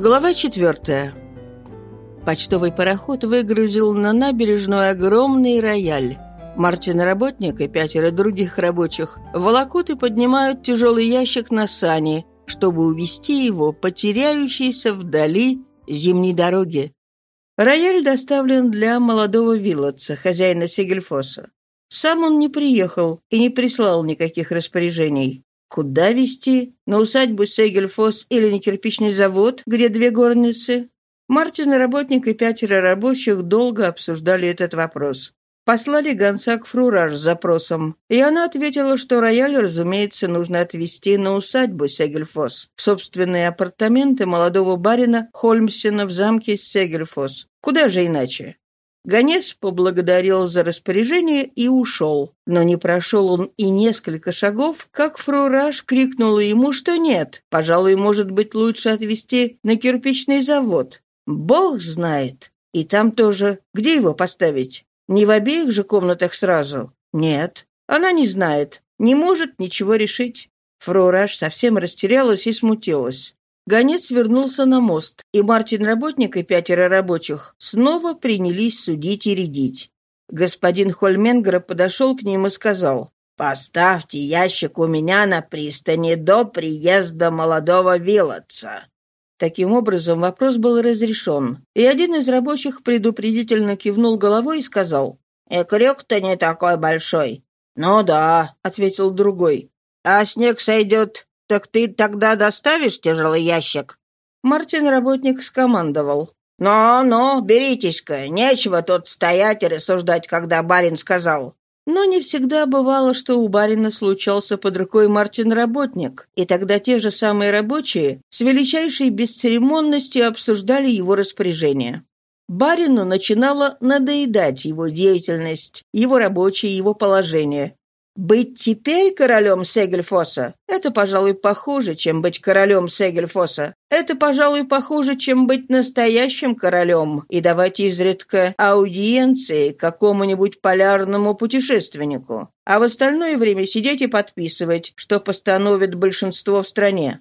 Глава четвертая. Почтовый пароход выгрузил на набережную огромный рояль. Мартин-работник и пятеро других рабочих волокут и поднимают тяжелый ящик на сани, чтобы увести его по теряющейся вдали зимней дороге. Рояль доставлен для молодого Виллотса, хозяина Сигельфоса. Сам он не приехал и не прислал никаких распоряжений. Куда везти? На усадьбу Сегельфос или на кирпичный завод, где две горницы? Мартин и работник и пятеро рабочих долго обсуждали этот вопрос. Послали гонца к Фрураж с запросом, и она ответила, что рояль, разумеется, нужно отвезти на усадьбу Сегельфос, в собственные апартаменты молодого барина Хольмсена в замке Сегельфос. Куда же иначе? Гонец поблагодарил за распоряжение и ушел. Но не прошел он и несколько шагов, как фрураж крикнула ему, что нет. Пожалуй, может быть, лучше отвезти на кирпичный завод. Бог знает. И там тоже. Где его поставить? Не в обеих же комнатах сразу? Нет. Она не знает. Не может ничего решить. Фрураж совсем растерялась и смутилась. Гонец вернулся на мост, и Мартин-работник и пятеро рабочих снова принялись судить и рядить. Господин Хольменгер подошел к ним и сказал, «Поставьте ящик у меня на пристани до приезда молодого Вилотца». Таким образом, вопрос был разрешен, и один из рабочих предупредительно кивнул головой и сказал, «И крюк-то не такой большой». «Ну да», — ответил другой, «а снег сойдет «Так ты тогда доставишь тяжелый ящик?» Мартин-работник скомандовал. «Ну-ну, беритесь-ка, нечего тут стоять и рассуждать, когда барин сказал». Но не всегда бывало, что у барина случался под рукой Мартин-работник, и тогда те же самые рабочие с величайшей бесцеремонностью обсуждали его распоряжение. Барину начинала надоедать его деятельность, его рабочее, его положение. Быть теперь королем Сегельфоса — это, пожалуй, похуже, чем быть королем Сегельфоса. Это, пожалуй, похуже, чем быть настоящим королем и давать изредка аудиенции какому-нибудь полярному путешественнику, а в остальное время сидеть и подписывать, что постановит большинство в стране.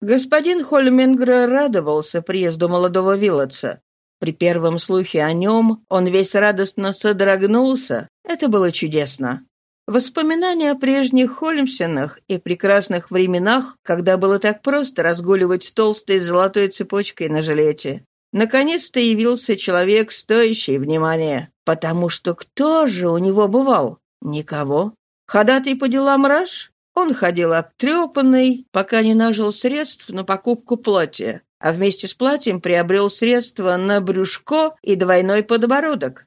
Господин Хольменгра радовался приезду молодого Вилотса. При первом слухе о нем он весь радостно содрогнулся. Это было чудесно. Воспоминания о прежних Холмсенах и прекрасных временах, когда было так просто разгуливать с толстой золотой цепочкой на жилете. Наконец-то явился человек, стоящий внимания. Потому что кто же у него бывал? Никого. Ходатай по делам Раш? Он ходил обтрепанный, пока не нажил средств на покупку платья, а вместе с платьем приобрел средства на брюшко и двойной подбородок.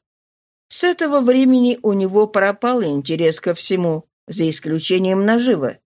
С этого времени у него пропал интерес ко всему, за исключением наживы.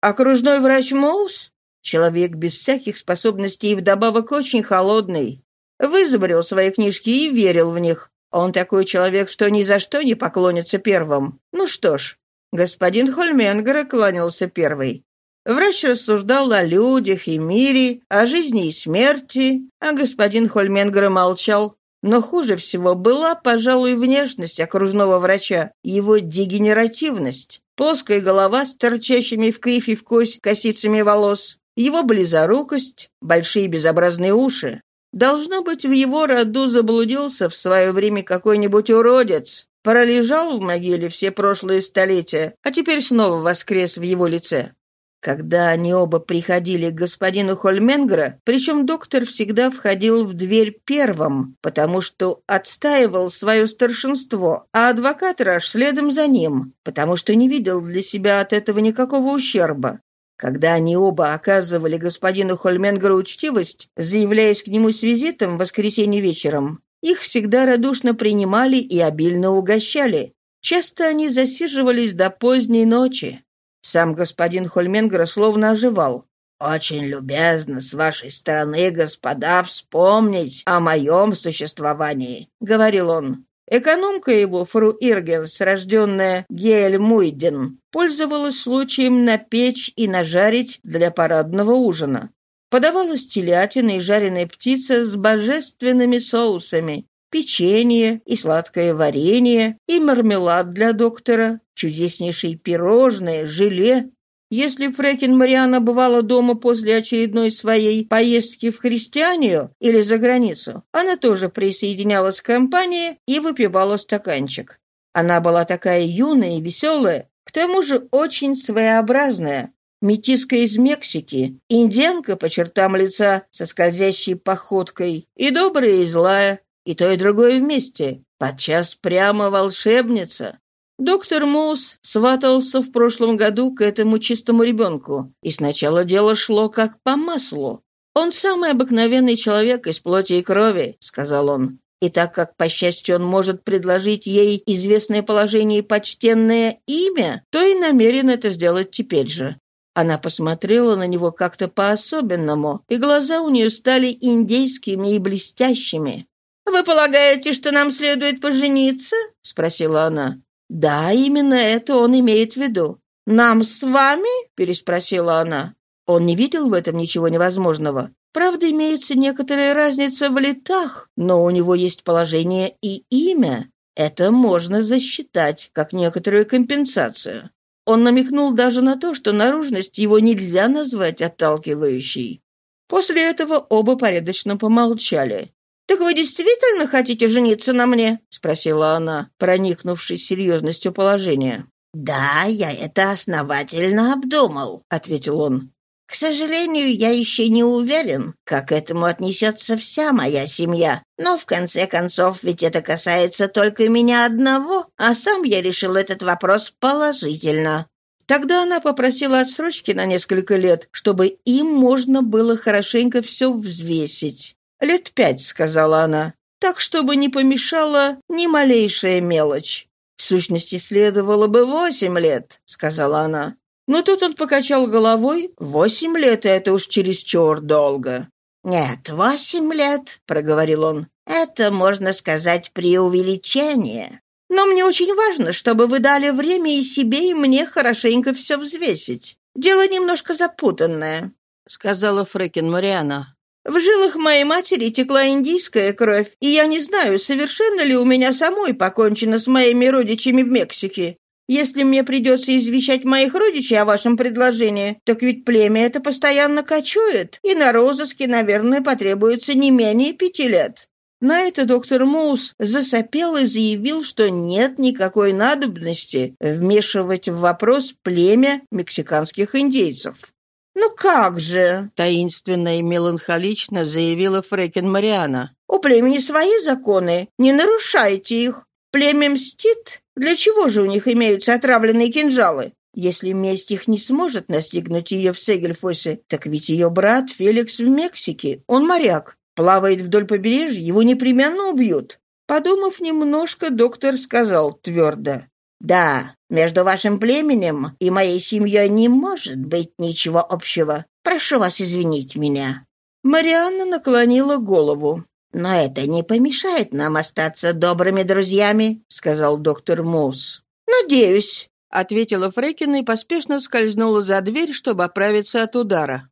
Окружной врач Моус, человек без всяких способностей и вдобавок очень холодный, вызубрил свои книжки и верил в них. Он такой человек, что ни за что не поклонится первым. Ну что ж, господин Хольменгер кланялся первый. Врач рассуждал о людях и мире, о жизни и смерти, а господин Хольменгер молчал, но хуже всего была, пожалуй, внешность окружного врача, его дегенеративность. Плоская голова с торчащими в кривь и в кость косицами волос, его близорукость, большие безобразные уши. Должно быть, в его роду заблудился в свое время какой-нибудь уродец, пролежал в могиле все прошлые столетия, а теперь снова воскрес в его лице. Когда они оба приходили к господину Хольменгера, причем доктор всегда входил в дверь первым, потому что отстаивал свое старшинство, а адвокат Раш следом за ним, потому что не видел для себя от этого никакого ущерба. Когда они оба оказывали господину Хольменгеру учтивость, заявляясь к нему с визитом в воскресенье вечером, их всегда радушно принимали и обильно угощали. Часто они засиживались до поздней ночи. Сам господин Хольменгер словно оживал. «Очень любезно с вашей стороны, господа, вспомнить о моем существовании», — говорил он. Экономка его, фру Иргенс, рожденная Геэль Муйден, пользовалась случаем напечь и нажарить для парадного ужина. Подавалась телятина и жареная птица с божественными соусами, печенье и сладкое варенье, и мармелад для доктора, чудеснейшие пирожные, желе. Если Фрекин Мариана бывала дома после очередной своей поездки в христианию или за границу, она тоже присоединялась к компании и выпивала стаканчик. Она была такая юная и веселая, к тому же очень своеобразная, метиска из Мексики, индианка по чертам лица со скользящей походкой, и добрая, и злая, и то, и другое вместе, подчас прямо волшебница. Доктор Мус сватался в прошлом году к этому чистому ребенку, и сначала дело шло как по маслу. «Он самый обыкновенный человек из плоти и крови», — сказал он. И так как, по счастью, он может предложить ей известное положение и почтенное имя, то и намерен это сделать теперь же. Она посмотрела на него как-то по-особенному, и глаза у нее стали индейскими и блестящими. «Вы полагаете, что нам следует пожениться?» — спросила она. «Да, именно это он имеет в виду». «Нам с вами?» — переспросила она. Он не видел в этом ничего невозможного. Правда, имеется некоторая разница в летах, но у него есть положение и имя. Это можно засчитать как некоторую компенсацию. Он намекнул даже на то, что наружность его нельзя назвать отталкивающей. После этого оба порядочно помолчали. «Так вы действительно хотите жениться на мне?» — спросила она, проникнувшись серьезностью положения. «Да, я это основательно обдумал», — ответил он. «К сожалению, я еще не уверен, как к этому отнесется вся моя семья. Но, в конце концов, ведь это касается только меня одного, а сам я решил этот вопрос положительно». Тогда она попросила отсрочки на несколько лет, чтобы им можно было хорошенько все взвесить. «Лет пять», — сказала она, — «так, чтобы не помешала ни малейшая мелочь». «В сущности, следовало бы восемь лет», — сказала она. Но тут он покачал головой. «Восемь лет — это уж чересчур долго». «Нет, восемь лет», — проговорил он. «Это, можно сказать, преувеличение. Но мне очень важно, чтобы вы дали время и себе, и мне хорошенько все взвесить. Дело немножко запутанное», — сказала Фрекен Мариана. В жилах моей матери текла индийская кровь, и я не знаю, совершенно ли у меня самой покончено с моими родичами в Мексике. Если мне придется извещать моих родичей о вашем предложении, так ведь племя это постоянно кочует, и на розыске, наверное, потребуется не менее пяти лет». На это доктор Моус засопел и заявил, что нет никакой надобности вмешивать в вопрос племя мексиканских индейцев. «Ну как же?» — таинственно и меланхолично заявила Фрекен Мариана. «У племени свои законы. Не нарушайте их. Племя мстит. Для чего же у них имеются отравленные кинжалы? Если месть их не сможет настигнуть ее в Сегельфосе, так ведь ее брат Феликс в Мексике. Он моряк. Плавает вдоль побережья, его непременно убьют». Подумав немножко, доктор сказал твердо. «Да, между вашим племенем и моей семьей не может быть ничего общего. Прошу вас извинить меня». Марианна наклонила голову. «Но это не помешает нам остаться добрыми друзьями», — сказал доктор Мус. «Надеюсь», — ответила Фрекина и поспешно скользнула за дверь, чтобы оправиться от удара.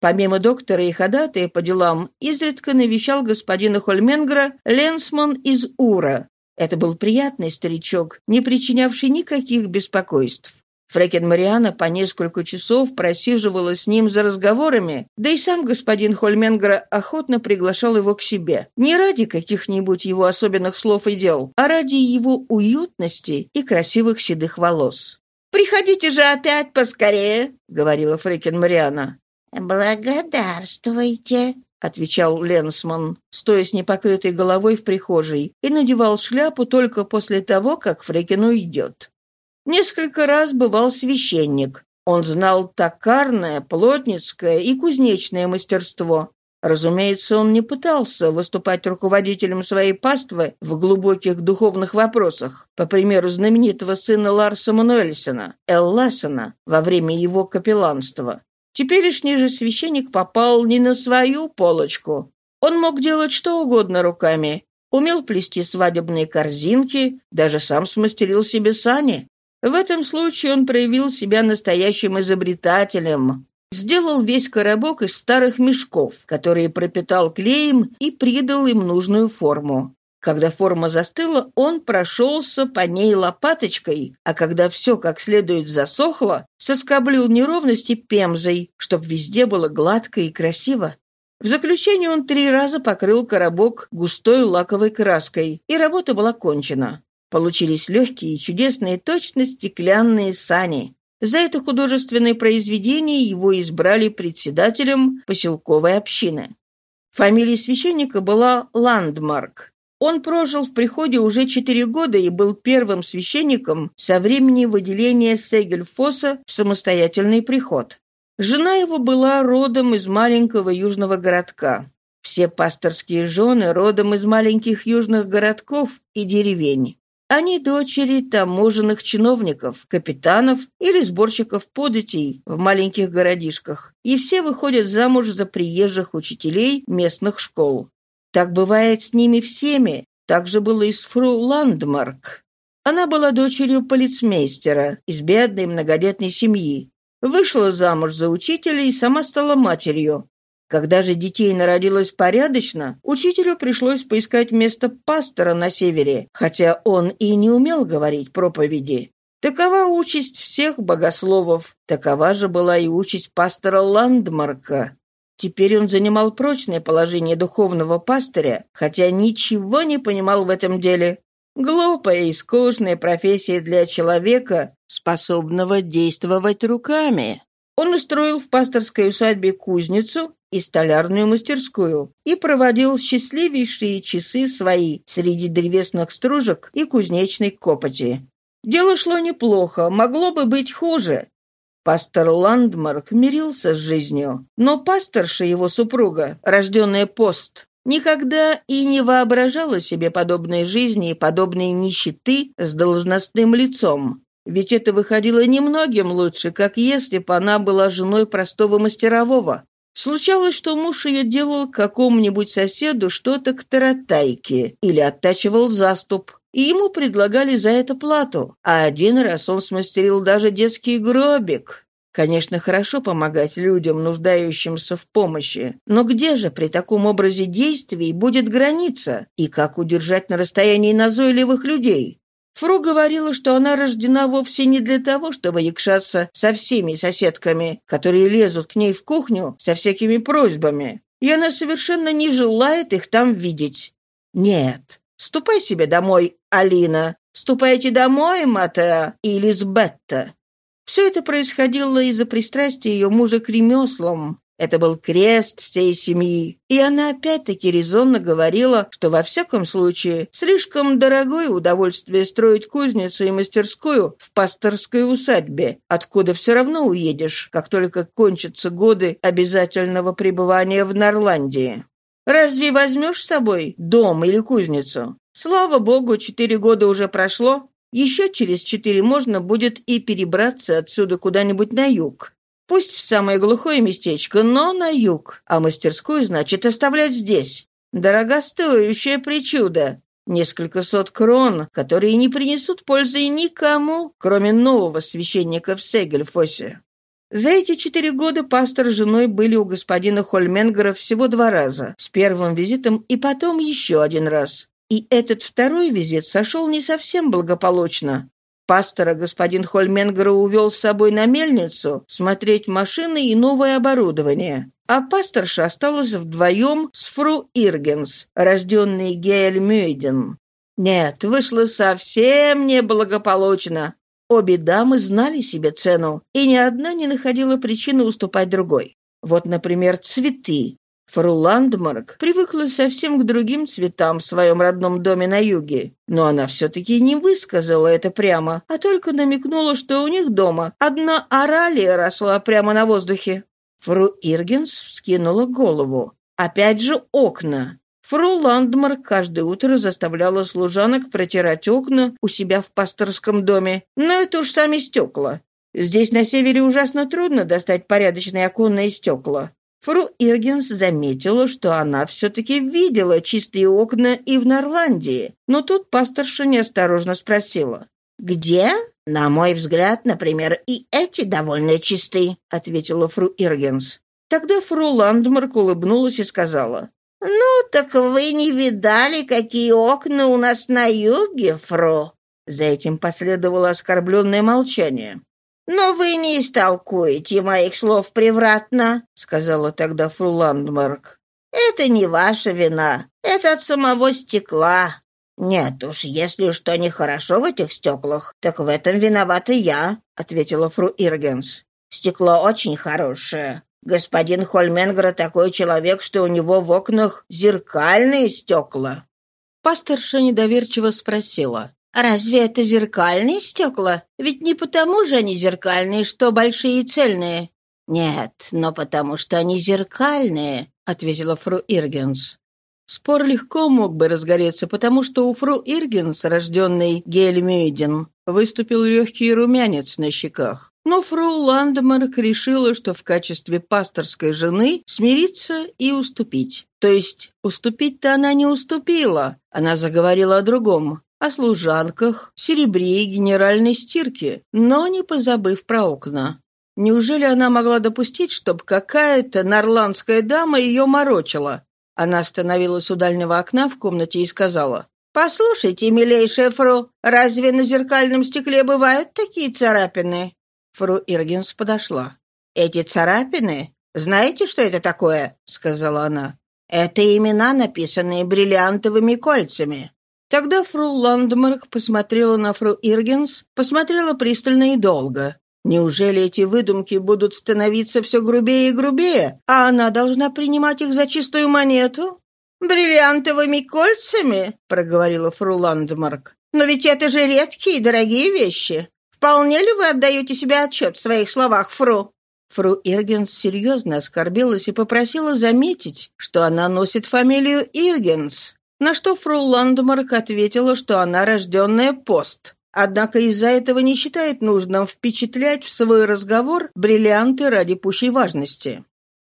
Помимо доктора и ходатая по делам, изредка навещал господина Хольменгра Ленсман из Ура, это был приятный старичок, не причинявший никаких беспокойств. Фрекен Мариана по несколько часов просиживала с ним за разговорами, да и сам господин Хольменгра охотно приглашал его к себе. Не ради каких-нибудь его особенных слов и дел, а ради его уютности и красивых седых волос. «Приходите же опять поскорее», — говорила Фрекен Мариана. «Благодарствуйте», отвечал Ленсман, стоя с непокрытой головой в прихожей, и надевал шляпу только после того, как Фрекин уйдет. Несколько раз бывал священник. Он знал токарное, плотницкое и кузнечное мастерство. Разумеется, он не пытался выступать руководителем своей паствы в глубоких духовных вопросах, по примеру знаменитого сына Ларса Мануэльсона, Элласона, во время его капелланства. Теперешний же священник попал не на свою полочку. Он мог делать что угодно руками. Умел плести свадебные корзинки, даже сам смастерил себе сани. В этом случае он проявил себя настоящим изобретателем. Сделал весь коробок из старых мешков, которые пропитал клеем и придал им нужную форму. Когда форма застыла, он прошелся по ней лопаточкой, а когда все как следует засохло, соскоблил неровности пемзой, чтобы везде было гладко и красиво. В заключение он три раза покрыл коробок густой лаковой краской, и работа была кончена. Получились легкие и чудесные точно стеклянные сани. За это художественное произведение его избрали председателем поселковой общины. Фамилия священника была Ландмарк. Он прожил в приходе уже четыре года и был первым священником со времени выделения Сегельфоса в самостоятельный приход. Жена его была родом из маленького южного городка. Все пасторские жены родом из маленьких южных городков и деревень. Они дочери таможенных чиновников, капитанов или сборщиков податей в маленьких городишках, и все выходят замуж за приезжих учителей местных школ. Так бывает с ними всеми. Так же было и с фру Ландмарк. Она была дочерью полицмейстера из бедной многодетной семьи. Вышла замуж за учителя и сама стала матерью. Когда же детей народилось порядочно, учителю пришлось поискать место пастора на севере, хотя он и не умел говорить проповеди. Такова участь всех богословов, такова же была и участь пастора Ландмарка. Теперь он занимал прочное положение духовного пастыря, хотя ничего не понимал в этом деле. Глупая и скучная профессия для человека, способного действовать руками. Он устроил в пасторской усадьбе кузницу и столярную мастерскую и проводил счастливейшие часы свои среди древесных стружек и кузнечной копоти. Дело шло неплохо, могло бы быть хуже. Пастор Ландмарк мирился с жизнью, но пасторша его супруга, рожденная пост, никогда и не воображала себе подобной жизни и подобной нищеты с должностным лицом. Ведь это выходило немногим лучше, как если бы она была женой простого мастерового. Случалось, что муж ее делал какому-нибудь соседу что-то к таратайке или оттачивал заступ, и ему предлагали за это плату. А один раз он смастерил даже детский гробик. Конечно, хорошо помогать людям, нуждающимся в помощи, но где же при таком образе действий будет граница? И как удержать на расстоянии назойливых людей? Фру говорила, что она рождена вовсе не для того, чтобы якшаться со всеми соседками, которые лезут к ней в кухню со всякими просьбами, и она совершенно не желает их там видеть. Нет, ступай себе домой, Алина, ступайте домой, Матеа и Лизбетта. Все это происходило из-за пристрастия ее мужа к ремеслам, это был крест всей семьи. И она опять-таки резонно говорила, что во всяком случае слишком дорогое удовольствие строить кузницу и мастерскую в пасторской усадьбе, откуда все равно уедешь, как только кончатся годы обязательного пребывания в Норландии. Разве возьмешь с собой дом или кузницу? Слава богу, четыре года уже прошло. Еще через четыре можно будет и перебраться отсюда куда-нибудь на юг. Пусть в самое глухое местечко, но на юг, а мастерскую, значит, оставлять здесь. Дорогостоящая причуда. Несколько сот крон, которые не принесут пользы никому, кроме нового священника в Сегельфосе. За эти четыре года пастор с женой были у господина Хольменгера всего два раза, с первым визитом и потом еще один раз. И этот второй визит сошел не совсем благополучно. Пастора господин Хольменгера увел с собой на мельницу смотреть машины и новое оборудование. А пасторша осталась вдвоем с фру Иргенс, рожденной Гейль Мюйден. Нет, вышло совсем неблагополучно. Обе дамы знали себе цену, и ни одна не находила причины уступать другой. Вот, например, цветы. Фру Ландмарк привыкла совсем к другим цветам в своем родном доме на юге, но она все-таки не высказала это прямо, а только намекнула, что у них дома одна оралия росла прямо на воздухе. Фру Иргенс вскинула голову. Опять же окна. Фру Ландмарк каждое утро заставляла служанок протирать окна у себя в пасторском доме, но это уж сами стекла. Здесь на севере ужасно трудно достать порядочные оконные стекла. Фру Иргенс заметила, что она все-таки видела чистые окна и в Норландии, но тут пасторша неосторожно спросила. «Где?» «На мой взгляд, например, и эти довольно чисты», — ответила фру Иргенс. Тогда фру Ландмарк улыбнулась и сказала. «Ну, так вы не видали, какие окна у нас на юге, фру?» За этим последовало оскорбленное молчание. «Но вы не истолкуете моих слов превратно», — сказала тогда фру Ландмарк. «Это не ваша вина. Это от самого стекла. Нет уж, если что нехорошо в этих стеклах, так в этом виновата я», — ответила фру Иргенс. «Стекло очень хорошее. Господин Хольменгра такой человек, что у него в окнах зеркальные стекла». Пасторша недоверчиво спросила. «Разве это зеркальные стекла? Ведь не потому же они зеркальные, что большие и цельные». «Нет, но потому что они зеркальные», — ответила фру Иргенс. Спор легко мог бы разгореться, потому что у фру Иргенс, рожденной Гельмюйден, выступил легкий румянец на щеках. Но фру Ландмарк решила, что в качестве пасторской жены смириться и уступить. То есть уступить-то она не уступила, она заговорила о другом, о служанках, серебре и генеральной стирке, но не позабыв про окна. Неужели она могла допустить, чтобы какая-то норландская дама ее морочила? Она остановилась у дальнего окна в комнате и сказала, «Послушайте, милейшая фру, разве на зеркальном стекле бывают такие царапины?» Фру Иргенс подошла. «Эти царапины? Знаете, что это такое?» — сказала она. «Это имена, написанные бриллиантовыми кольцами». Тогда фру Ландмарк посмотрела на фру Иргенс, посмотрела пристально и долго. Неужели эти выдумки будут становиться все грубее и грубее, а она должна принимать их за чистую монету? «Бриллиантовыми кольцами?» — проговорила фру Ландмарк. «Но ведь это же редкие и дорогие вещи. Вполне ли вы отдаете себе отчет в своих словах, Фру?» Фру Иргенс серьезно оскорбилась и попросила заметить, что она носит фамилию Иргенс, на что фру Ландмарк ответила, что она рожденная пост. Однако из-за этого не считает нужным впечатлять в свой разговор бриллианты ради пущей важности.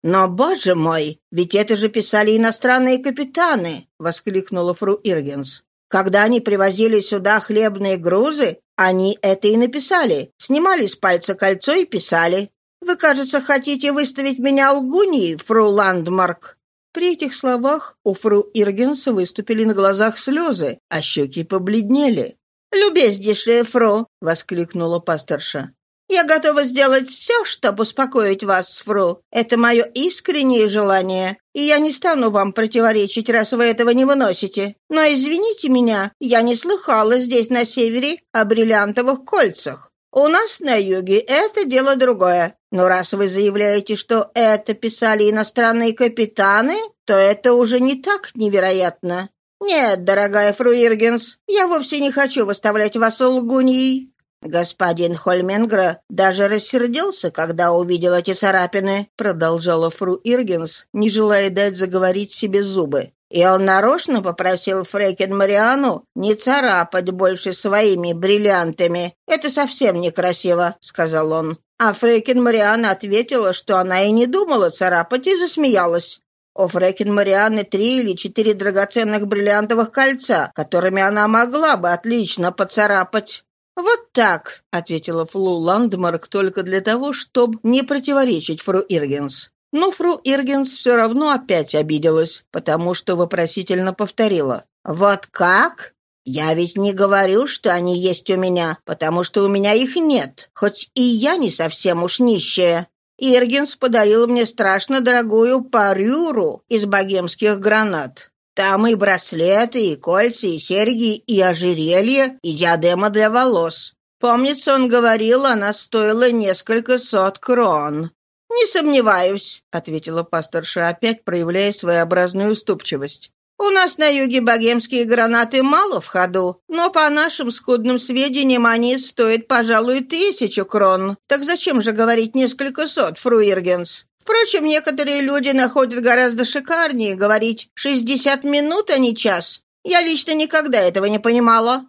«Но, боже мой, ведь это же писали иностранные капитаны!» — воскликнула фру Иргенс. «Когда они привозили сюда хлебные грузы, они это и написали. Снимали с пальца кольцо и писали. Вы, кажется, хотите выставить меня лгуньей, фру Ландмарк». При этих словах у фру Иргенса выступили на глазах слезы, а щеки побледнели. «Любезнейшая фру!» — воскликнула пасторша. «Я готова сделать все, чтобы успокоить вас, фру. Это мое искреннее желание и я не стану вам противоречить, раз вы этого не выносите. Но извините меня, я не слыхала здесь, на севере, о бриллиантовых кольцах. У нас на юге это дело другое. Но раз вы заявляете, что это писали иностранные капитаны, то это уже не так невероятно. Нет, дорогая фру Иргенс, я вовсе не хочу выставлять вас лгуньей. «Господин Хольменгра даже рассердился, когда увидел эти царапины», продолжала фру Иргенс, не желая дать заговорить себе зубы. «И он нарочно попросил Фрекен Мариану не царапать больше своими бриллиантами. Это совсем некрасиво», — сказал он. А Фрекен Мариана ответила, что она и не думала царапать, и засмеялась. У Фрекен Марианы три или четыре драгоценных бриллиантовых кольца, которыми она могла бы отлично поцарапать. «Вот так», — ответила Флу Ландмарк только для того, чтобы не противоречить фру Иргенс. Но фру Иргенс все равно опять обиделась, потому что вопросительно повторила. «Вот как? Я ведь не говорю, что они есть у меня, потому что у меня их нет, хоть и я не совсем уж нищая. Иргенс подарил мне страшно дорогую парюру из богемских гранат. Там и браслеты, и кольца, и серьги, и ожерелье, и диадема для волос. Помнится, он говорил, она стоила несколько сот крон. «Не сомневаюсь», — ответила пасторша, опять проявляя своеобразную уступчивость. «У нас на юге богемские гранаты мало в ходу, но по нашим скудным сведениям они стоят, пожалуй, тысячу крон. Так зачем же говорить несколько сот, Фруиргенс?» Впрочем, некоторые люди находят гораздо шикарнее говорить «шестьдесят минут, а не час». Я лично никогда этого не понимала».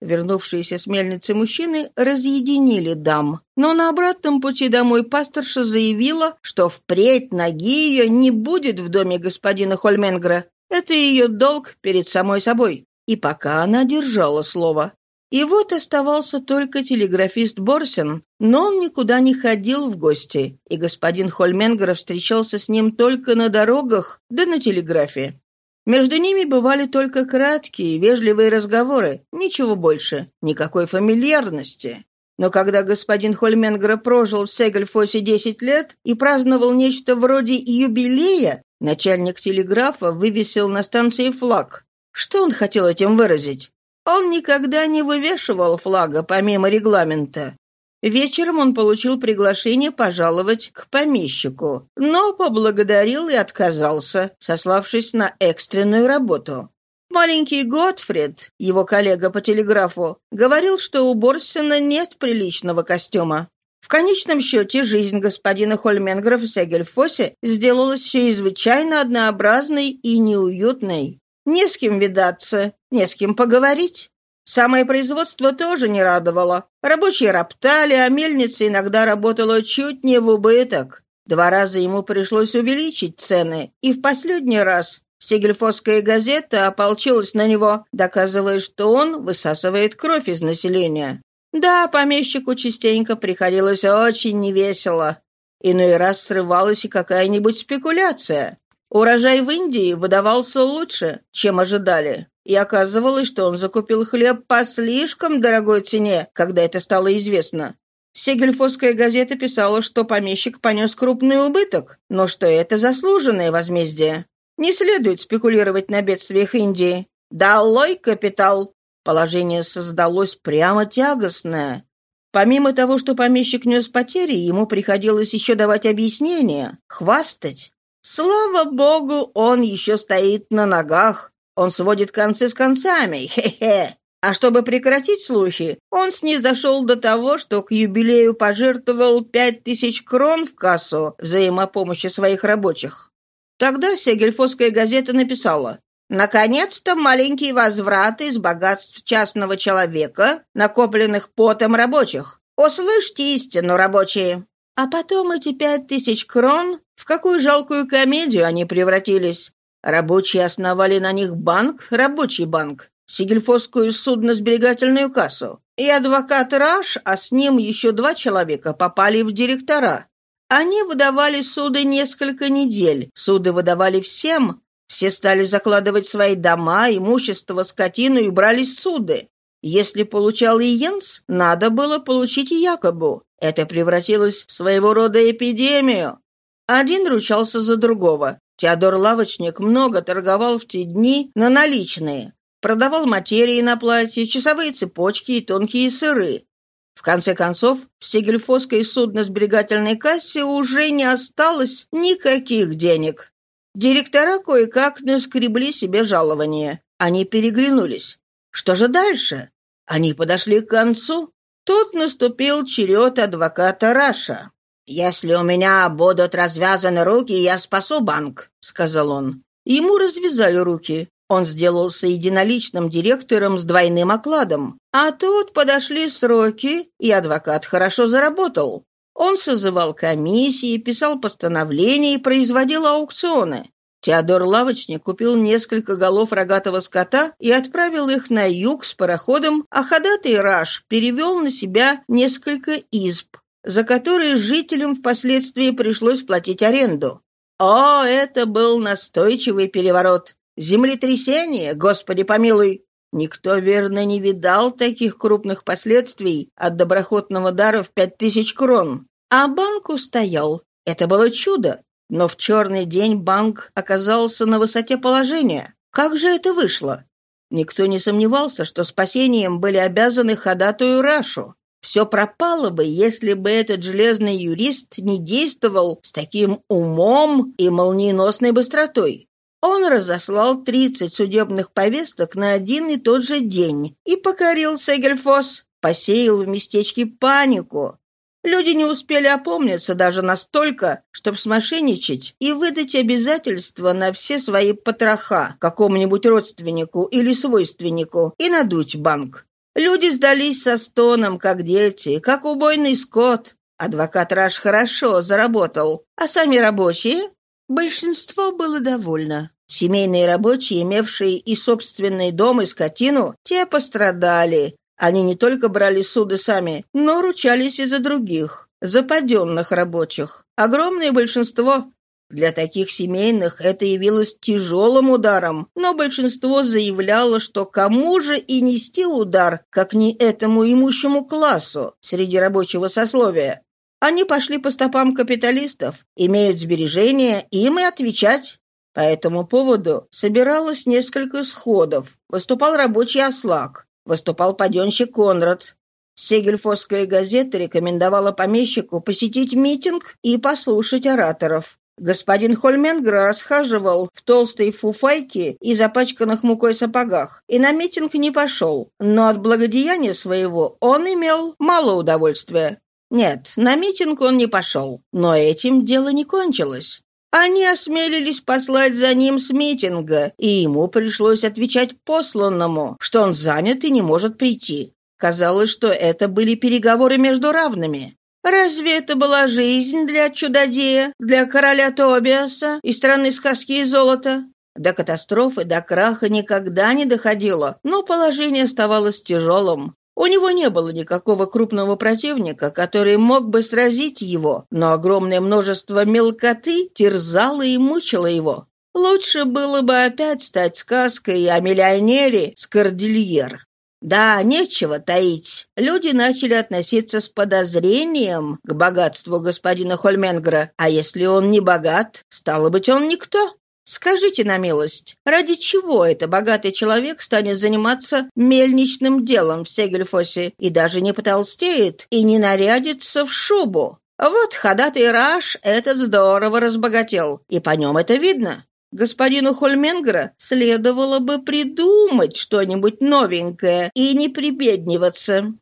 Вернувшиеся с мельницы мужчины разъединили дам. Но на обратном пути домой пасторша заявила, что впредь ноги ее не будет в доме господина Хольменгра. Это ее долг перед самой собой. И пока она держала слово. И вот оставался только телеграфист Борсен, но он никуда не ходил в гости, и господин Хольменгер встречался с ним только на дорогах да на телеграфе. Между ними бывали только краткие, вежливые разговоры, ничего больше, никакой фамильярности. Но когда господин Хольменгра прожил в Сегельфосе 10 лет и праздновал нечто вроде юбилея, начальник телеграфа вывесил на станции флаг. Что он хотел этим выразить? Он никогда не вывешивал флага помимо регламента. Вечером он получил приглашение пожаловать к помещику, но поблагодарил и отказался, сославшись на экстренную работу. Маленький Готфрид, его коллега по телеграфу, говорил, что у Борсена нет приличного костюма. В конечном счете жизнь господина Хольменгра в Сегельфосе сделалась чрезвычайно однообразной и неуютной. Не с кем видаться, не с кем поговорить. Самое производство тоже не радовало. Рабочие роптали, а мельница иногда работала чуть не в убыток. Два раза ему пришлось увеличить цены, и в последний раз Сегельфосская газета ополчилась на него, доказывая, что он высасывает кровь из населения. Да, помещику частенько приходилось очень невесело. Иной раз срывалась и какая-нибудь спекуляция. Урожай в Индии выдавался лучше, чем ожидали. И оказывалось, что он закупил хлеб по слишком дорогой цене, когда это стало известно. Сегельфосская газета писала, что помещик понес крупный убыток, но что это заслуженное возмездие. Не следует спекулировать на бедствиях Индии. Долой капитал! Положение создалось прямо тягостное. Помимо того, что помещик нес потери, ему приходилось еще давать объяснения, хвастать. Слава богу, он еще стоит на ногах. Он сводит концы с концами, хе-хе. А чтобы прекратить слухи, он снизошел до того, что к юбилею пожертвовал пять тысяч крон в кассу взаимопомощи своих рабочих. Тогда Сегельфосская газета написала «Наконец-то маленький возврат из богатств частного человека, накопленных потом рабочих. Услышьте истину, рабочие!» А потом эти пять тысяч крон, в какую жалкую комедию они превратились. Рабочие основали на них банк, рабочий банк, Сигельфосскую судно-сберегательную кассу. И адвокат Раш, а с ним еще два человека, попали в директора. Они выдавали суды несколько недель, суды выдавали всем. Все стали закладывать свои дома, имущество, скотину и брали суды. Если получал и Йенс, надо было получить Якобу. Это превратилось в своего рода эпидемию. Один ручался за другого. Теодор-лавочник много торговал в те дни на наличные. Продавал материи на платье, часовые цепочки и тонкие сыры. В конце концов, в Сегельфосской судно-сберегательной кассе уже не осталось никаких денег. Директора кое-как наскребли себе жалование. Они переглянулись. Что же дальше? Они подошли к концу. Тут наступил черед адвоката Раша. «Если у меня будут развязаны руки, я спасу банк», — сказал он. Ему развязали руки. Он сделался единоличным директором с двойным окладом. А тут подошли сроки, и адвокат хорошо заработал. Он созывал комиссии, писал постановления и производил аукционы. Теодор Лавочник купил несколько голов рогатого скота и отправил их на юг с пароходом, а ходатай Раш перевел на себя несколько изб за которые жителям впоследствии пришлось платить аренду. О, это был настойчивый переворот! Землетрясение, Господи помилуй! Никто, верно, не видал таких крупных последствий от доброходного дара в пять тысяч крон. А банк устоял. Это было чудо. Но в черный день банк оказался на высоте положения. Как же это вышло? Никто не сомневался, что спасением были обязаны ходатую Рашу. Все пропало бы, если бы этот железный юрист не действовал с таким умом и молниеносной быстротой. Он разослал 30 судебных повесток на один и тот же день и покорил Сегельфос, посеял в местечке панику. Люди не успели опомниться даже настолько, чтобы смошенничать и выдать обязательства на все свои потроха какому-нибудь родственнику или свойственнику и надуть банк. Люди сдались со стоном, как дети, как убойный скот. Адвокат Раш хорошо заработал, а сами рабочие? Большинство было довольно. Семейные рабочие, имевшие и собственный дом, и скотину, те пострадали. Они не только брали суды сами, но ручались и за других, за паденных рабочих. Огромное большинство. Для таких семейных это явилось тяжелым ударом, но большинство заявляло, что кому же и нести удар, как не этому имущему классу среди рабочего сословия. Они пошли по стопам капиталистов, имеют сбережения, им и отвечать. По этому поводу собиралось несколько сходов. Выступал рабочий Ослак, выступал паденщик Конрад, Сегельфосская газета рекомендовала помещику посетить митинг и послушать ораторов. Господин Хольменгер расхаживал в толстой фуфайке и запачканных мукой сапогах, и на митинг не пошел, но от благодеяния своего он имел мало удовольствия. Нет, на митинг он не пошел, но этим дело не кончилось. Они осмелились послать за ним с митинга, и ему пришлось отвечать посланному, что он занят и не может прийти. Казалось, что это были переговоры между равными. Разве это была жизнь для чудодея, для короля Тобиаса и страны сказки и золота? До катастрофы, до краха никогда не доходило, но положение оставалось тяжелым. У него не было никакого крупного противника, который мог бы сразить его, но огромное множество мелкоты терзало и мучило его. Лучше было бы опять стать сказкой о миллионере с Кордильер. Да, нечего таить. Люди начали относиться с подозрением к богатству господина Хольменгра, а если он не богат, стало быть, он никто. Скажите на милость, ради чего это богатый человек станет заниматься мельничным делом в Сегельфосе и даже не потолстеет и не нарядится в шубу? Вот ходатай Раш этот здорово разбогател, и по нем это видно. Господину Хольменгера следовало бы придумать что-нибудь новенькое и не прибедниваться.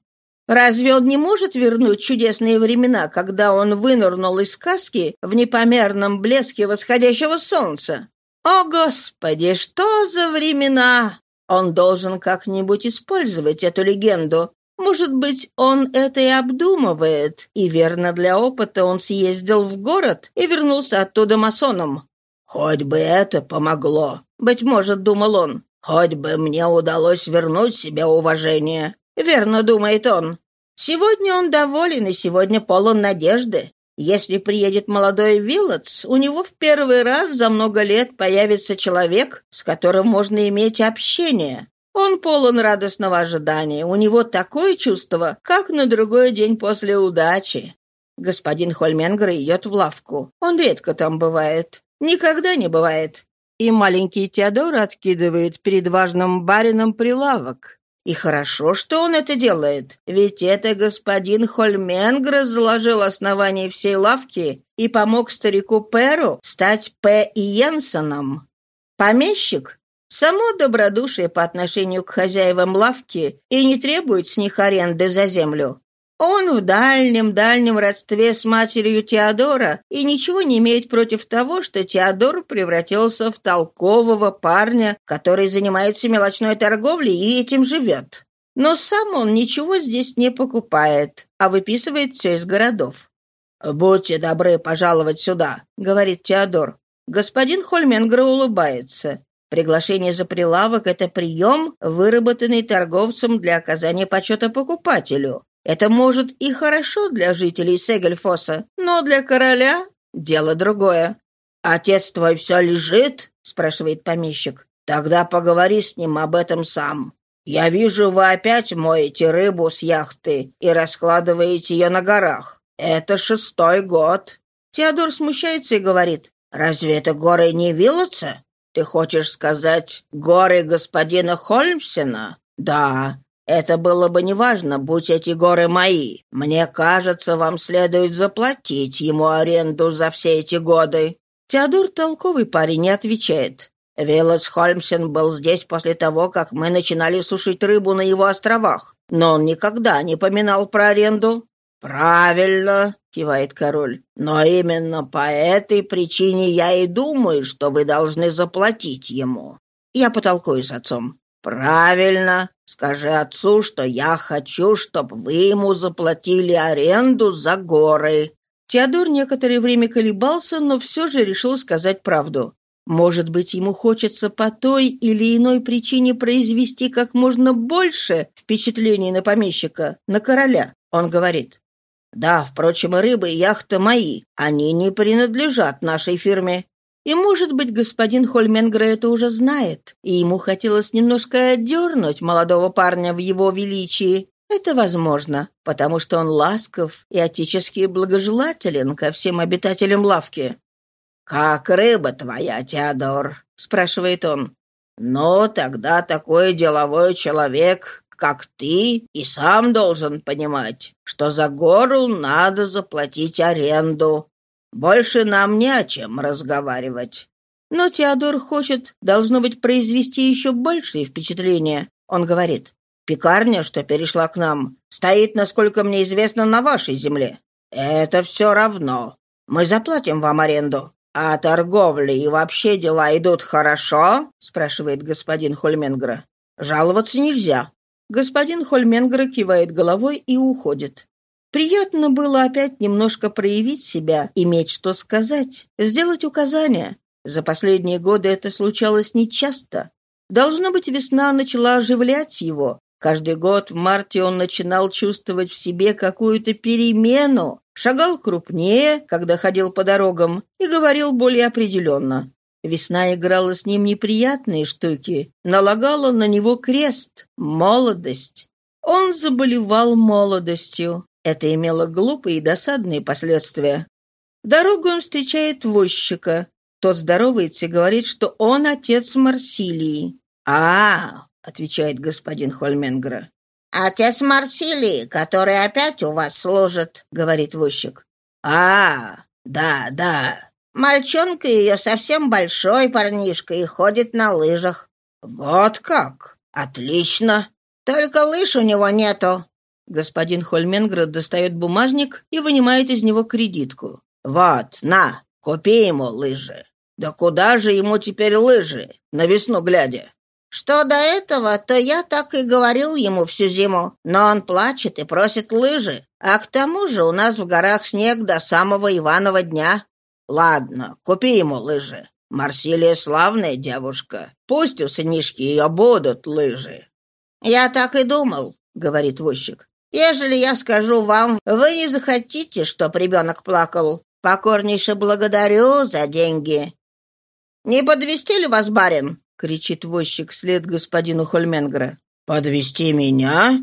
Разве он не может вернуть чудесные времена, когда он вынырнул из сказки в непомерном блеске восходящего солнца? О, Господи, что за времена! Он должен как-нибудь использовать эту легенду. Может быть, он это и обдумывает, и верно для опыта он съездил в город и вернулся оттуда масоном. «Хоть бы это помогло!» — быть может, думал он. «Хоть бы мне удалось вернуть себе уважение!» Верно думает он. Сегодня он доволен и сегодня полон надежды. Если приедет молодой Виллотс, у него в первый раз за много лет появится человек, с которым можно иметь общение. Он полон радостного ожидания. У него такое чувство, как на другой день после удачи. Господин Хольменгер идет в лавку. Он редко там бывает. Никогда не бывает. И маленький Теодор откидывает перед важным барином прилавок. И хорошо, что он это делает, ведь это господин Хольменгр заложил основание всей лавки и помог старику Перу стать П. Йенсеном. Помещик — само добродушие по отношению к хозяевам лавки и не требует с них аренды за землю. Он в дальнем-дальнем родстве с матерью Теодора и ничего не имеет против того, что Теодор превратился в толкового парня, который занимается мелочной торговлей и этим живет. Но сам он ничего здесь не покупает, а выписывает все из городов. «Будьте добры пожаловать сюда», — говорит Теодор. Господин Хольменгер улыбается. Приглашение за прилавок — это прием, выработанный торговцем для оказания почета покупателю. Это может и хорошо для жителей Сегельфоса, но для короля дело другое. «Отец твой все лежит?» — спрашивает помещик. «Тогда поговори с ним об этом сам. Я вижу, вы опять моете рыбу с яхты и раскладываете ее на горах. Это шестой год». Теодор смущается и говорит, «Разве это горы не Виллотса? Ты хочешь сказать, горы господина Хольмсена?» «Да, это было бы неважно, будь эти горы мои. Мне кажется, вам следует заплатить ему аренду за все эти годы». Теодор толковый парень не отвечает. Виллес Хольмсен был здесь после того, как мы начинали сушить рыбу на его островах, но он никогда не поминал про аренду. «Правильно», — кивает король, — «но именно по этой причине я и думаю, что вы должны заплатить ему». Я потолкую с отцом. «Правильно. Скажи отцу, что я хочу, чтобы вы ему заплатили аренду за горы». Теодор некоторое время колебался, но все же решил сказать правду. Может быть, ему хочется по той или иной причине произвести как можно больше впечатлений на помещика, на короля. Он говорит, Да, впрочем, и рыба, и яхта мои. Они не принадлежат нашей фирме. И, может быть, господин Хольменгра это уже знает, и ему хотелось немножко отдернуть молодого парня в его величии. Это возможно, потому что он ласков и отечески благожелателен ко всем обитателям лавки. «Как рыба твоя, Теодор?» — спрашивает он. «Ну, тогда такой деловой человек, как ты, и сам должен понимать, что за гору надо заплатить аренду, больше нам не о чем разговаривать. Но Теодор хочет, должно быть, произвести еще большее впечатление. Он говорит, «Пекарня, что перешла к нам, стоит, насколько мне известно, на вашей земле. Это все равно. Мы заплатим вам аренду. А торговля и вообще дела идут хорошо?» спрашивает господин Хольменгра. «Жаловаться нельзя». Господин Хольменгра кивает головой и уходит. Приятно было опять немножко проявить себя, иметь что сказать, сделать указания. За последние годы это случалось нечасто. Должно быть, весна начала оживлять его. Каждый год в марте он начинал чувствовать в себе какую-то перемену, шагал крупнее, когда ходил по дорогам, и говорил более определенно. Весна играла с ним неприятные штуки, налагала на него крест, молодость. Он заболевал молодостью. Это имело глупые и досадные последствия. Дорогу он встречает возчика. Тот здоровается и говорит, что он отец Марсилии. «А, — отвечает господин Хольменгра. «Отец Марсилии, который опять у вас служит», — говорит возчик. «А, да, да. Мальчонка ее совсем большой парнишка и ходит на лыжах». «Вот как! Отлично! Только лыж у него нету. Господин Хольменград достает бумажник и вынимает из него кредитку. «Вот, на, купи ему лыжи. Да куда же ему теперь лыжи, на весну глядя?» «Что до этого, то я так и говорил ему всю зиму, но он плачет и просит лыжи, а к тому же у нас в горах снег до самого Иванова дня. Ладно, купи ему лыжи. Марсилия славная девушка, пусть у сынишки ее будут лыжи». «Я так и думал», — говорит возчик. Ежели я скажу вам, вы не захотите, чтоб ребенок плакал. Покорнейше благодарю за деньги. Не подвести ли вас, барин? кричит возчик вслед господину Хольменгра. Подвести меня?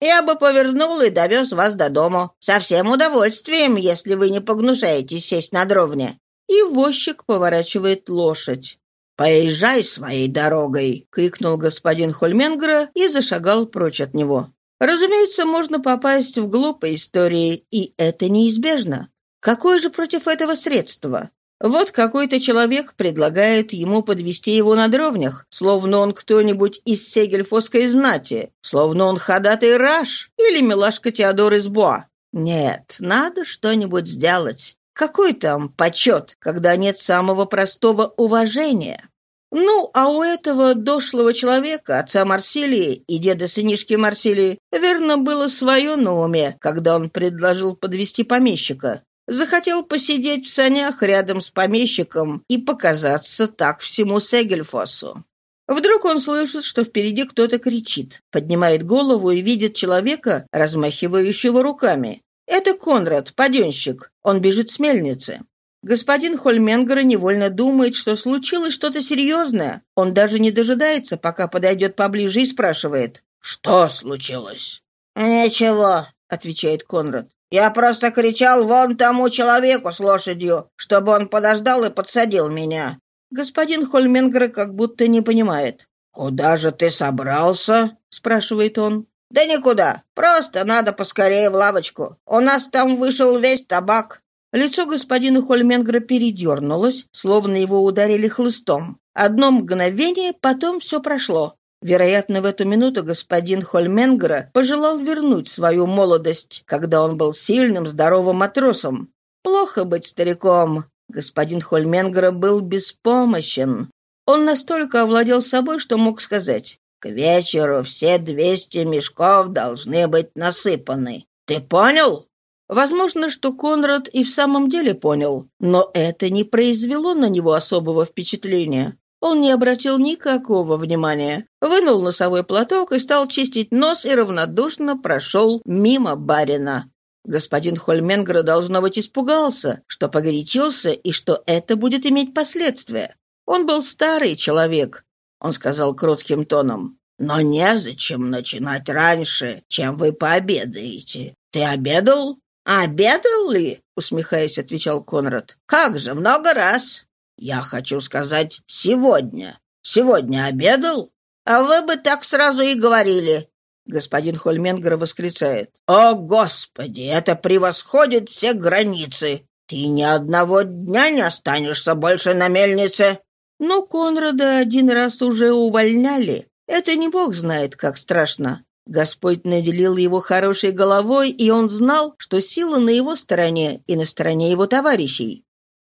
Я бы повернул и довез вас до дому. Со всем удовольствием, если вы не погнушаетесь сесть на дровне. И возчик поворачивает лошадь. «Поезжай своей дорогой!» — крикнул господин Хольменгра и зашагал прочь от него. Разумеется, можно попасть в глупые истории, и это неизбежно. Какое же против этого средство? Вот какой-то человек предлагает ему подвести его на дровнях, словно он кто-нибудь из сегельфосской знати, словно он ходатай Раш или милашка Теодор из Буа. Нет, надо что-нибудь сделать. Какой там почет, когда нет самого простого уважения? Ну, а у этого дошлого человека, отца Марсилии и деда сынишки Марсилии, верно было свое на уме, когда он предложил подвести помещика. Захотел посидеть в санях рядом с помещиком и показаться так всему Сегельфосу. Вдруг он слышит, что впереди кто-то кричит, поднимает голову и видит человека, размахивающего руками. Это Конрад, паденщик. Он бежит с мельницы. Господин Хольменгера невольно думает, что случилось что-то серьезное. Он даже не дожидается, пока подойдет поближе и спрашивает. «Что случилось?» «Ничего», — отвечает Конрад. «Я просто кричал вон тому человеку с лошадью, чтобы он подождал и подсадил меня». Господин Хольменгер как будто не понимает. «Куда же ты собрался?» — спрашивает он. «Да никуда. Просто надо поскорее в лавочку. У нас там вышел весь табак. Лицо господина Хольменгра передернулось, словно его ударили хлыстом. Одно мгновение, потом все прошло. Вероятно, в эту минуту господин Хольменгра пожелал вернуть свою молодость, когда он был сильным, здоровым матросом. Плохо быть стариком. Господин Хольменгра был беспомощен. Он настолько овладел собой, что мог сказать, «К вечеру все двести мешков должны быть насыпаны. Ты понял?» Возможно, что Конрад и в самом деле понял, но это не произвело на него особого впечатления. Он не обратил никакого внимания, вынул носовой платок и стал чистить нос и равнодушно прошел мимо барина. Господин Хольменгер, должно быть, испугался, что погорячился и что это будет иметь последствия. Он был старый человек, он сказал кротким тоном. «Но незачем начинать раньше, чем вы пообедаете. Ты обедал?» «Обедал ли?» — усмехаясь, отвечал Конрад. «Как же, много раз!» «Я хочу сказать, сегодня. Сегодня обедал?» «А вы бы так сразу и говорили. Господин Хольменгер восклицает. «О, Господи, это превосходит все границы! Ты ни одного дня не останешься больше на мельнице!» Но Конрада один раз уже увольняли. Это не бог знает, как страшно. Господь наделил его хорошей головой, и он знал, что сила на его стороне и на стороне его товарищей.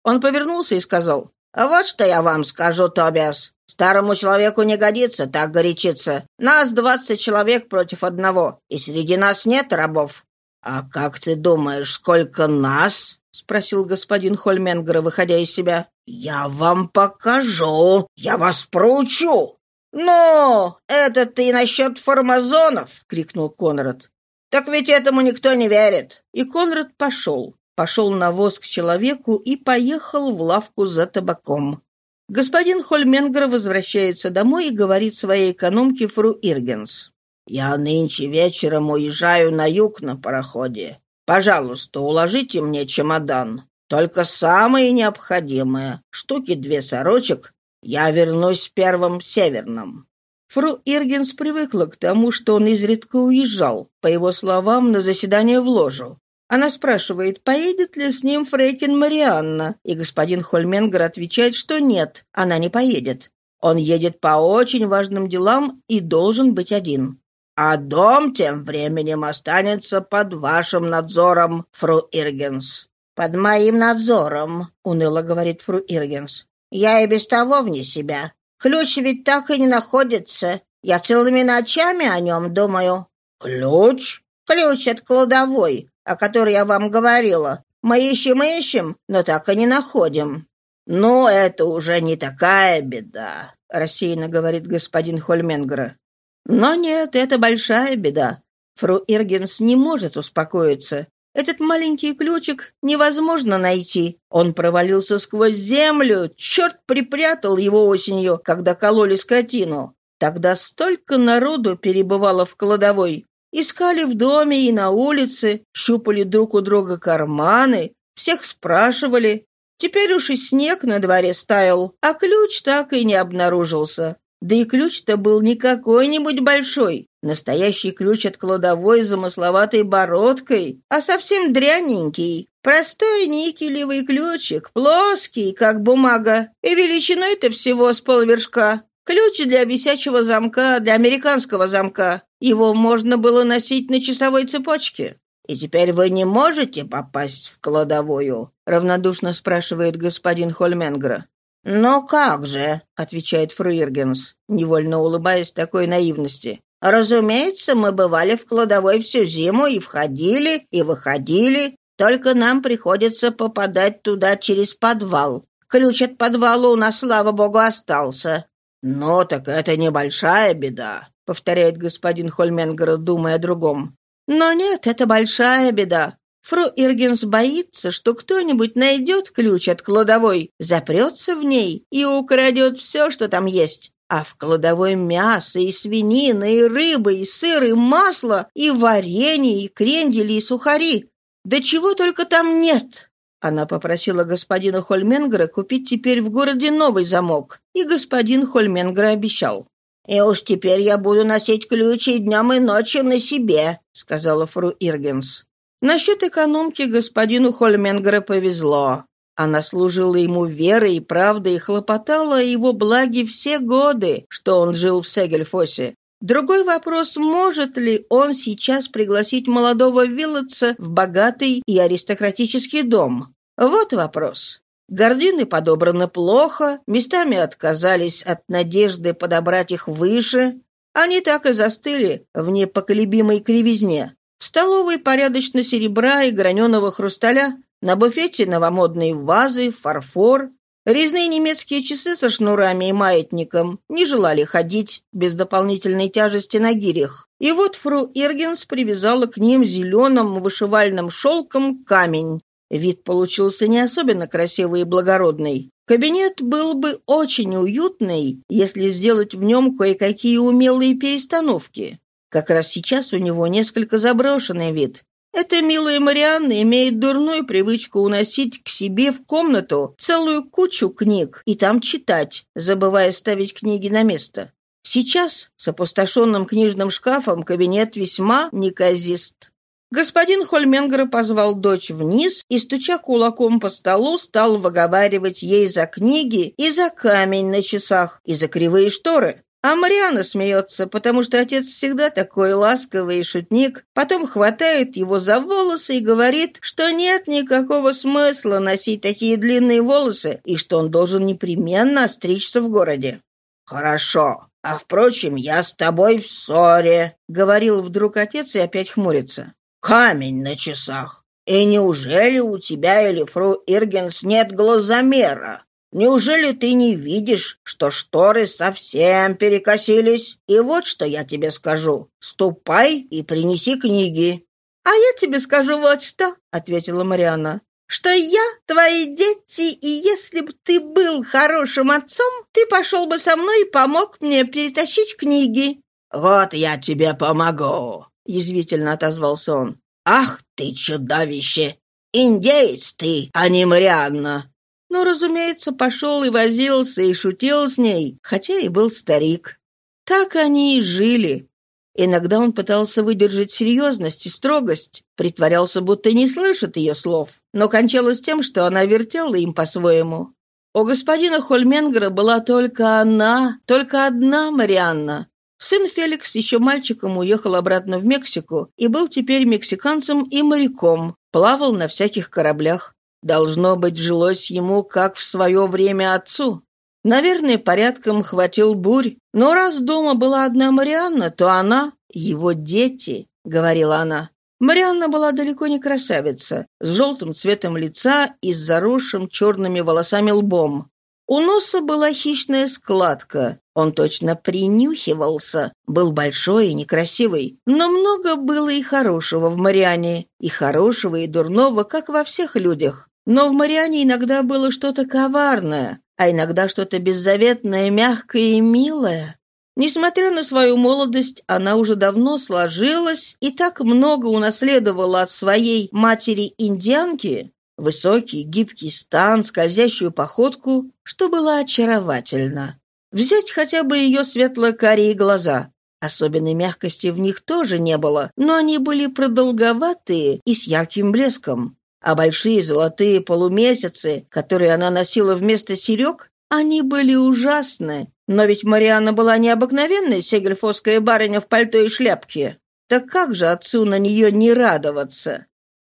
Он повернулся и сказал, «А вот что я вам скажу, Тобиас. Старому человеку не годится так горячиться. Нас двадцать человек против одного, и среди нас нет рабов». «А как ты думаешь, сколько нас?» — спросил господин Хольменгер, выходя из себя. «Я вам покажу, я вас проучу». «Ну, это ты насчет формазонов!» — крикнул Конрад. «Так ведь этому никто не верит!» И Конрад пошел. Пошел на воз к человеку и поехал в лавку за табаком. Господин Хольменгер возвращается домой и говорит своей экономке фру Иргенс. «Я нынче вечером уезжаю на юг на пароходе. Пожалуйста, уложите мне чемодан. Только самое необходимое. Штуки две сорочек. Я вернусь первым северным». Фру Иргенс привыкла к тому, что он изредка уезжал, по его словам, на заседание в ложу. Она спрашивает, поедет ли с ним Фрейкин Марианна, и господин Хольменгер отвечает, что нет, она не поедет. Он едет по очень важным делам и должен быть один. А дом тем временем останется под вашим надзором, фру Иргенс. «Под моим надзором», — уныло говорит фру Иргенс. «Я и без того вне себя. Ключ ведь так и не находится. Я целыми ночами о нем думаю». «Ключ?» «Ключ от кладовой о которой я вам говорила. Мы ищем ищем, но так и не находим». «Ну, это уже не такая беда», — рассеянно говорит господин Хольменгера. «Но нет, это большая беда. Фру Иргенс не может успокоиться. Этот маленький ключик невозможно найти. Он провалился сквозь землю, черт припрятал его осенью, когда кололи скотину. Тогда столько народу перебывало в кладовой. Искали в доме и на улице, щупали друг у друга карманы, всех спрашивали. Теперь уж и снег на дворе стаял, а ключ так и не обнаружился. Да и ключ-то был не какой-нибудь большой, настоящий ключ от кладовой с замысловатой бородкой, а совсем дряненький. Простой никелевый ключик, плоский, как бумага, и величиной-то всего с полвершка. Ключ для висячего замка, для американского замка. Его можно было носить на часовой цепочке. И теперь вы не можете попасть в кладовую?» — равнодушно спрашивает господин Хольменгра. «Но как же?» — отвечает Фруиргенс, невольно улыбаясь такой наивности. «Разумеется, мы бывали в кладовой всю зиму и входили, и выходили, только нам приходится попадать туда через подвал. Ключ от подвала у нас, слава богу, остался. «Ну, так это небольшая беда», — повторяет господин Хольменгер, думая о другом. «Но нет, это большая беда. Фру Иргенс боится, что кто-нибудь найдет ключ от кладовой, запрется в ней и украдет все, что там есть. А в кладовой мясо, и свинина, и рыба, и сыр, и масло, и варенье, и крендели, и сухари. Да чего только там нет!» Она попросила господина Хольменгера купить теперь в городе новый замок, и господин Хольменгер обещал. «И уж теперь я буду носить ключи днем и ночью на себе», — сказала фру Иргенс. Насчет экономки господину Хольменгера повезло. Она служила ему верой и правдой и хлопотала о его благе все годы, что он жил в Сегельфосе. Другой вопрос, может ли он сейчас пригласить молодого Виллотса в богатый и аристократический дом? Вот вопрос. Гордины подобраны плохо, местами отказались от надежды подобрать их выше. Они так и застыли в непоколебимой кривизне. В столовой порядочно серебра и граненого хрусталя, на буфете новомодные вазы, фарфор. Резные немецкие часы со шнурами и маятником не желали ходить без дополнительной тяжести на гирях. И вот фру Иргенс привязала к ним зеленым вышивальным шелком камень. Вид получился не особенно красивый и благородный. Кабинет был бы очень уютный, если сделать в нем кое-какие умелые перестановки. Как раз сейчас у него несколько заброшенный вид. Эта милая Марианна имеет дурную привычку уносить к себе в комнату целую кучу книг и там читать, забывая ставить книги на место. Сейчас с опустошенным книжным шкафом кабинет весьма неказист. Господин Хольменгер позвал дочь вниз и, стуча кулаком по столу, стал выговаривать ей за книги и за камень на часах, и за кривые шторы. А Мариана смеется, потому что отец всегда такой ласковый и шутник, потом хватает его за волосы и говорит, что нет никакого смысла носить такие длинные волосы и что он должен непременно остричься в городе. «Хорошо, а, впрочем, я с тобой в ссоре», — говорил вдруг отец и опять хмурится. Камень на часах. И неужели у тебя или фру Иргенс нет глазомера? Неужели ты не видишь, что шторы совсем перекосились? И вот что я тебе скажу. Ступай и принеси книги». «А я тебе скажу вот что», — ответила Мариана, «что я твои дети, и если бы ты был хорошим отцом, ты пошел бы со мной и помог мне перетащить книги». «Вот я тебе помогу», язвительно отозвался он. «Ах ты, чудовище! Индеец ты, а не Марианна!» Но, разумеется, пошел и возился, и шутил с ней, хотя и был старик. Так они и жили. Иногда он пытался выдержать серьезность и строгость, притворялся, будто не слышит ее слов, но кончалось тем, что она вертела им по-своему. У господина Хольменгера была только она, только одна Марианна, Сын Феликс еще мальчиком уехал обратно в Мексику и был теперь мексиканцем и моряком, плавал на всяких кораблях. Должно быть, жилось ему, как в свое время отцу. Наверное, порядком хватил бурь, но раз дома была одна Марианна, то она — его дети, — говорила она. Марианна была далеко не красавица, с желтым цветом лица и с заросшим черными волосами лбом. У носа была хищная складка. Он точно принюхивался. Был большой и некрасивый. Но много было и хорошего в Мариане. И хорошего, и дурного, как во всех людях. Но в Мариане иногда было что-то коварное, а иногда что-то беззаветное, мягкое и милое. Несмотря на свою молодость, она уже давно сложилась и так много унаследовала от своей матери-индианки, Высокий, гибкий стан, скользящую походку, что было очаровательно. Взять хотя бы ее светло-карие глаза. Особенной мягкости в них тоже не было, но они были продолговатые и с ярким блеском. А большие золотые полумесяцы, которые она носила вместо серег, они были ужасны. Но ведь Марианна была необыкновенной сегельфосская барыня в пальто и шляпке. Так как же отцу на нее не радоваться?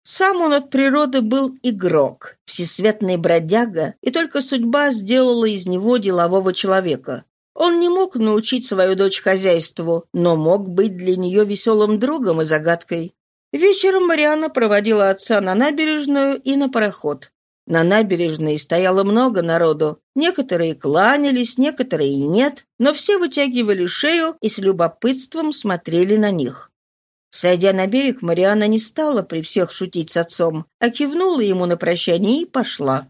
Сам он от природы был игрок, всесветный бродяга, и только судьба сделала из него делового человека. Он не мог научить свою дочь хозяйству, но мог быть для нее веселым другом и загадкой. Вечером Мариана проводила отца на набережную и на пароход. На набережной стояло много народу. Некоторые кланялись, некоторые нет, но все вытягивали шею и с любопытством смотрели на них. Сойдя на берег, Мариана не стала при всех шутить с отцом, а кивнула ему на прощание и пошла.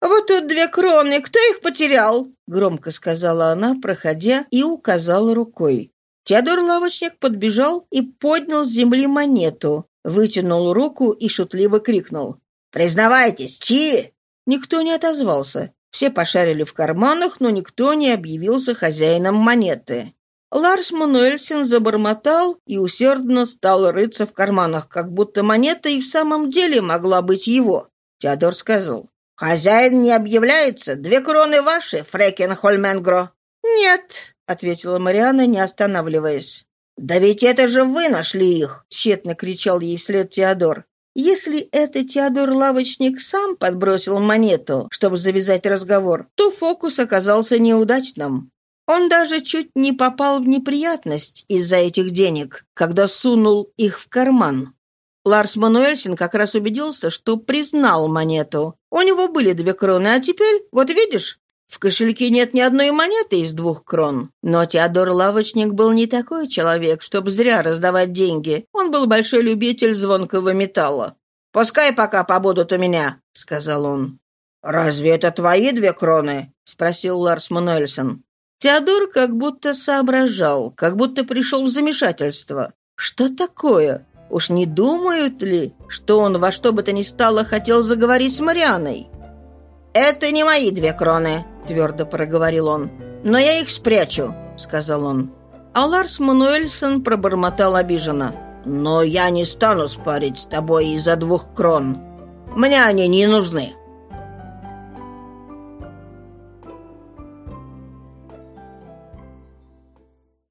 «Вот тут две кроны, кто их потерял?» — громко сказала она, проходя, и указала рукой. Теодор-лавочник подбежал и поднял с земли монету, вытянул руку и шутливо крикнул. «Признавайтесь, чьи?» Никто не отозвался. Все пошарили в карманах, но никто не объявился хозяином монеты. Ларс Мануэльсен забормотал и усердно стал рыться в карманах, как будто монета и в самом деле могла быть его. Теодор сказал, «Хозяин не объявляется. Две кроны ваши, Фрекен Хольменгро». «Нет», — ответила Мариана, не останавливаясь. «Да ведь это же вы нашли их!» — тщетно кричал ей вслед Теодор. Если это Теодор-лавочник сам подбросил монету, чтобы завязать разговор, то фокус оказался неудачным. Он даже чуть не попал в неприятность из-за этих денег, когда сунул их в карман. Ларс Мануэльсен как раз убедился, что признал монету. У него были две кроны, а теперь, вот видишь, в кошельке нет ни одной монеты из двух крон. Но Теодор-лавочник был не такой человек, чтобы зря раздавать деньги. Он был большой любитель звонкого металла. «Пускай пока побудут у меня», — сказал он. «Разве это твои две кроны?» — спросил Ларс Мануэльсон. Теодор как будто соображал, как будто пришел в замешательство. «Что такое? Уж не думают ли, что он во что бы то ни стало хотел заговорить с Марианой?» «Это не мои две кроны», — твердо проговорил он. «Но я их спрячу», — сказал он. А Ларс Мануэльсон пробормотал обиженно. «Но я не стану спорить с тобой из-за двух крон. Мне они не нужны».